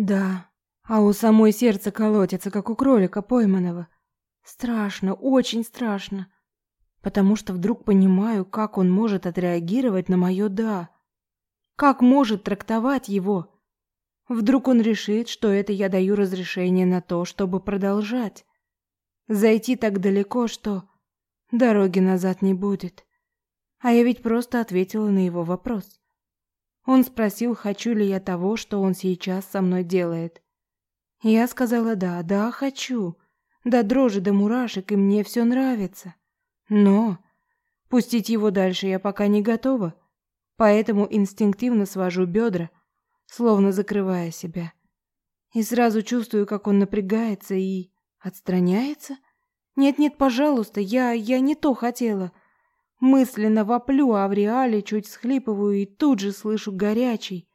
Да, а у самой сердце колотится, как у кролика пойманного. Страшно, очень страшно. Потому что вдруг понимаю, как он может отреагировать на мое «да». Как может трактовать его. Вдруг он решит, что это я даю разрешение на то, чтобы продолжать. Зайти так далеко, что дороги назад не будет. А я ведь просто ответила на его вопрос. Он спросил, хочу ли я того, что он сейчас со мной делает. Я сказала «да, да, хочу». До дрожи до мурашек, и мне все нравится. Но пустить его дальше я пока не готова, поэтому инстинктивно свожу бедра, словно закрывая себя. И сразу чувствую, как он напрягается и отстраняется. Нет-нет, пожалуйста, я я не то хотела. Мысленно воплю, а в реале чуть схлипываю и тут же слышу горячий,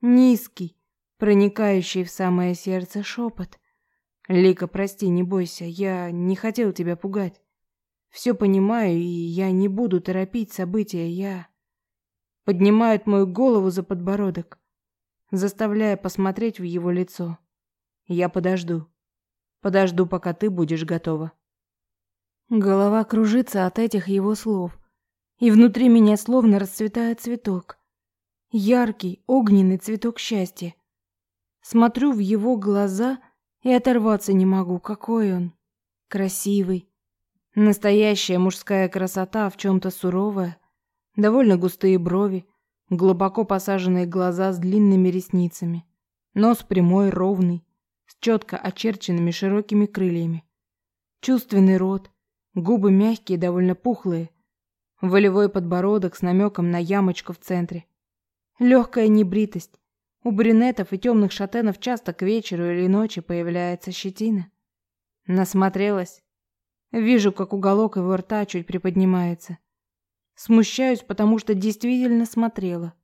низкий, проникающий в самое сердце шепот. Лика, прости, не бойся, я не хотел тебя пугать. Все понимаю, и я не буду торопить события, я... Поднимает мою голову за подбородок, заставляя посмотреть в его лицо. Я подожду. Подожду, пока ты будешь готова. Голова кружится от этих его слов и внутри меня словно расцветает цветок. Яркий, огненный цветок счастья. Смотрю в его глаза и оторваться не могу, какой он. Красивый. Настоящая мужская красота в чем-то суровая. Довольно густые брови, глубоко посаженные глаза с длинными ресницами. Нос прямой, ровный, с четко очерченными широкими крыльями. Чувственный рот, губы мягкие, довольно пухлые, Волевой подбородок с намеком на ямочку в центре. Легкая небритость. У брюнетов и темных шатенов часто к вечеру или ночи появляется щетина. Насмотрелась. Вижу, как уголок его рта чуть приподнимается. Смущаюсь, потому что действительно смотрела.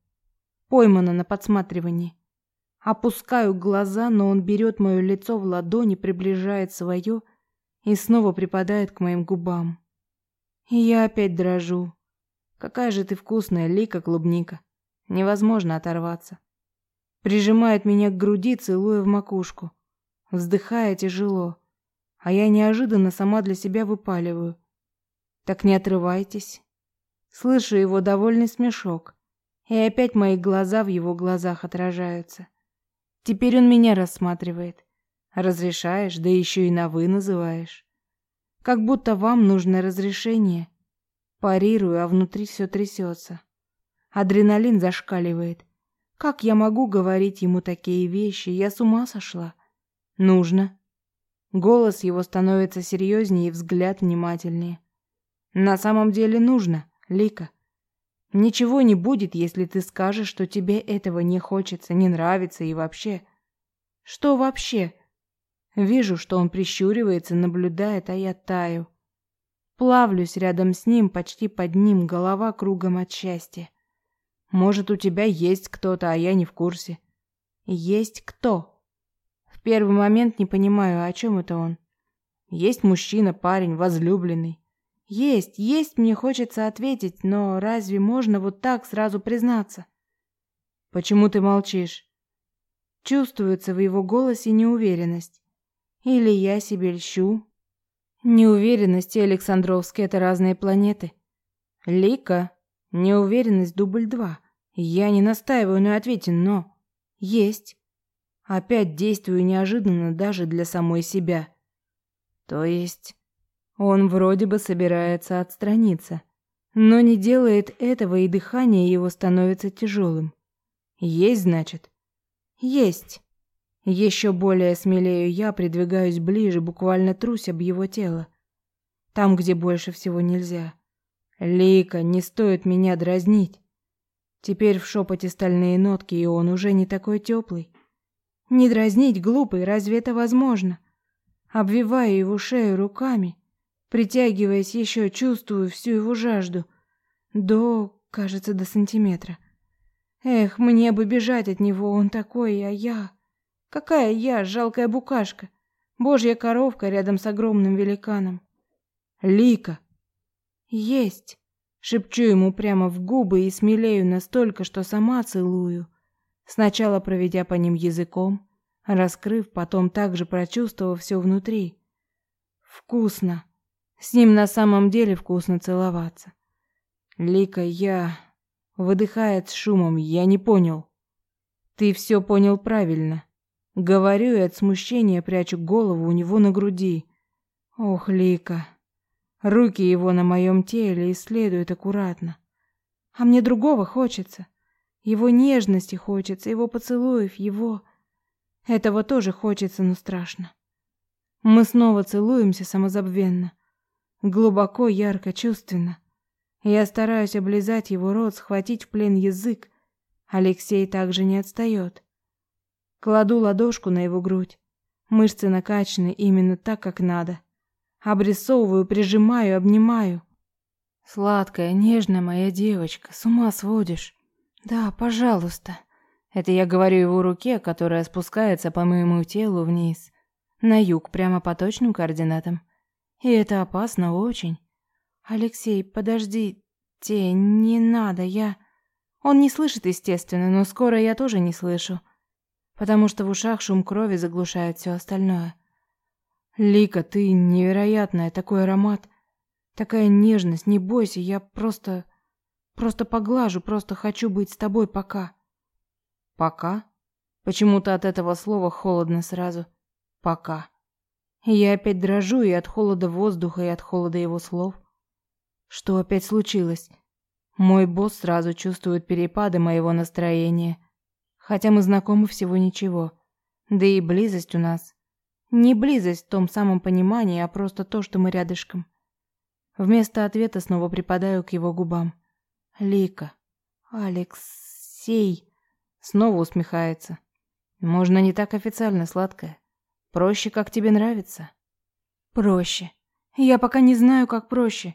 Поймана на подсматривании. Опускаю глаза, но он берет мое лицо в ладони, приближает свое и снова припадает к моим губам. И я опять дрожу. Какая же ты вкусная, Лика клубника. Невозможно оторваться. Прижимает меня к груди, целуя в макушку. Вздыхая тяжело. А я неожиданно сама для себя выпаливаю. Так не отрывайтесь. Слышу его довольный смешок. И опять мои глаза в его глазах отражаются. Теперь он меня рассматривает. Разрешаешь, да еще и на «вы» называешь. Как будто вам нужно разрешение. Парирую, а внутри все трясется. Адреналин зашкаливает. Как я могу говорить ему такие вещи? Я с ума сошла. Нужно. Голос его становится серьезнее и взгляд внимательнее. На самом деле нужно, Лика. Ничего не будет, если ты скажешь, что тебе этого не хочется, не нравится и вообще. Что вообще? Вижу, что он прищуривается, наблюдает, а я таю. Плавлюсь рядом с ним, почти под ним, голова кругом от счастья. Может, у тебя есть кто-то, а я не в курсе. Есть кто? В первый момент не понимаю, о чем это он. Есть мужчина, парень, возлюбленный. Есть, есть, мне хочется ответить, но разве можно вот так сразу признаться? Почему ты молчишь? Чувствуется в его голосе неуверенность. Или я себе льщу? Неуверенность и Александровский — это разные планеты. Лика, неуверенность дубль два. Я не настаиваю на ответе, но... Есть. Опять действую неожиданно даже для самой себя. То есть... Он вроде бы собирается отстраниться, но не делает этого, и дыхание его становится тяжелым. Есть, значит? Есть. Еще более смелею я, придвигаюсь ближе, буквально трусь об его тело. Там, где больше всего нельзя. Лика, не стоит меня дразнить. Теперь в шепоте стальные нотки, и он уже не такой теплый. Не дразнить, глупый, разве это возможно? Обвиваю его шею руками, притягиваясь еще, чувствую всю его жажду. До, кажется, до сантиметра. Эх, мне бы бежать от него, он такой, а я... Какая я, жалкая букашка, божья коровка рядом с огромным великаном. Лика. Есть. Шепчу ему прямо в губы и смелею настолько, что сама целую, сначала проведя по ним языком, раскрыв, потом также прочувствовав все внутри. Вкусно. С ним на самом деле вкусно целоваться. Лика, я... Выдыхает с шумом, я не понял. Ты все понял правильно. Говорю и от смущения прячу голову у него на груди. Ох, Лика. Руки его на моем теле исследуют аккуратно. А мне другого хочется. Его нежности хочется, его поцелуев, его... Этого тоже хочется, но страшно. Мы снова целуемся самозабвенно. Глубоко, ярко, чувственно. Я стараюсь облизать его рот, схватить в плен язык. Алексей также не отстает. Кладу ладошку на его грудь. Мышцы накачаны именно так, как надо. Обрисовываю, прижимаю, обнимаю. Сладкая, нежная моя девочка, с ума сводишь. Да, пожалуйста. Это я говорю его руке, которая спускается по моему телу вниз, на юг, прямо по точным координатам. И это опасно очень. Алексей, подожди, те, не надо, я... Он не слышит, естественно, но скоро я тоже не слышу потому что в ушах шум крови заглушает все остальное. Лика, ты невероятная, такой аромат, такая нежность, не бойся, я просто... Просто поглажу, просто хочу быть с тобой пока. Пока? Почему-то от этого слова холодно сразу. Пока. Я опять дрожу и от холода воздуха, и от холода его слов. Что опять случилось? Мой босс сразу чувствует перепады моего настроения хотя мы знакомы всего ничего. Да и близость у нас. Не близость в том самом понимании, а просто то, что мы рядышком. Вместо ответа снова припадаю к его губам. Лика. Алексей. Снова усмехается. Можно не так официально, сладкая. Проще, как тебе нравится. Проще. Я пока не знаю, как проще.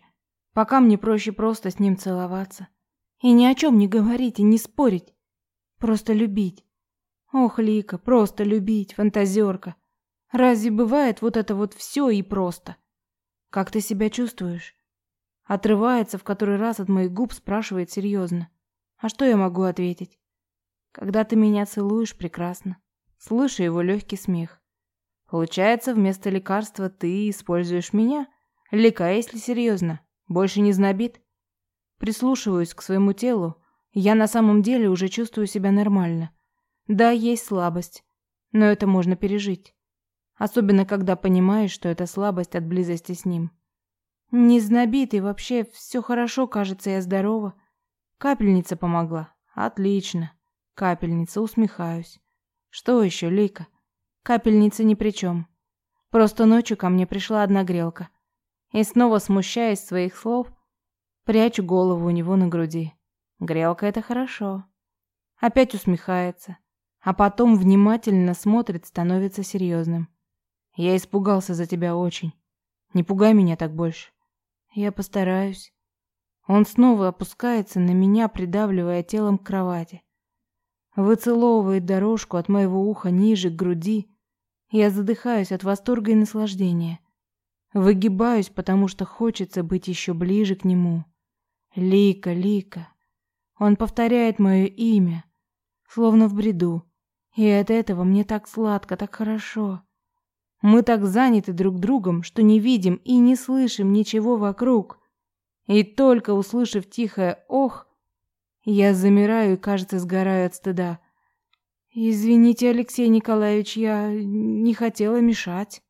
Пока мне проще просто с ним целоваться. И ни о чем не говорить и не спорить. Просто любить. Ох, Лика, просто любить, фантазерка. Разве бывает вот это вот все и просто? Как ты себя чувствуешь? Отрывается в который раз от моих губ, спрашивает серьезно. А что я могу ответить? Когда ты меня целуешь, прекрасно. Слышу его легкий смех. Получается, вместо лекарства ты используешь меня? Лика, если серьезно, больше не знобит? Прислушиваюсь к своему телу, я на самом деле уже чувствую себя нормально. Да, есть слабость, но это можно пережить. Особенно, когда понимаешь, что это слабость от близости с ним. Не знобит и вообще все хорошо, кажется, я здорова. Капельница помогла. Отлично. Капельница, усмехаюсь. Что еще, Лика? Капельница ни при чем. Просто ночью ко мне пришла одна грелка. И снова, смущаясь своих слов, прячу голову у него на груди. Грелка — это хорошо. Опять усмехается, а потом внимательно смотрит, становится серьезным. Я испугался за тебя очень. Не пугай меня так больше. Я постараюсь. Он снова опускается на меня, придавливая телом к кровати. Выцеловывает дорожку от моего уха ниже к груди. Я задыхаюсь от восторга и наслаждения. Выгибаюсь, потому что хочется быть еще ближе к нему. Лика, Лика. Он повторяет мое имя, словно в бреду. И от этого мне так сладко, так хорошо. Мы так заняты друг другом, что не видим и не слышим ничего вокруг. И только услышав тихое «ох», я замираю и, кажется, сгораю от стыда. «Извините, Алексей Николаевич, я не хотела мешать».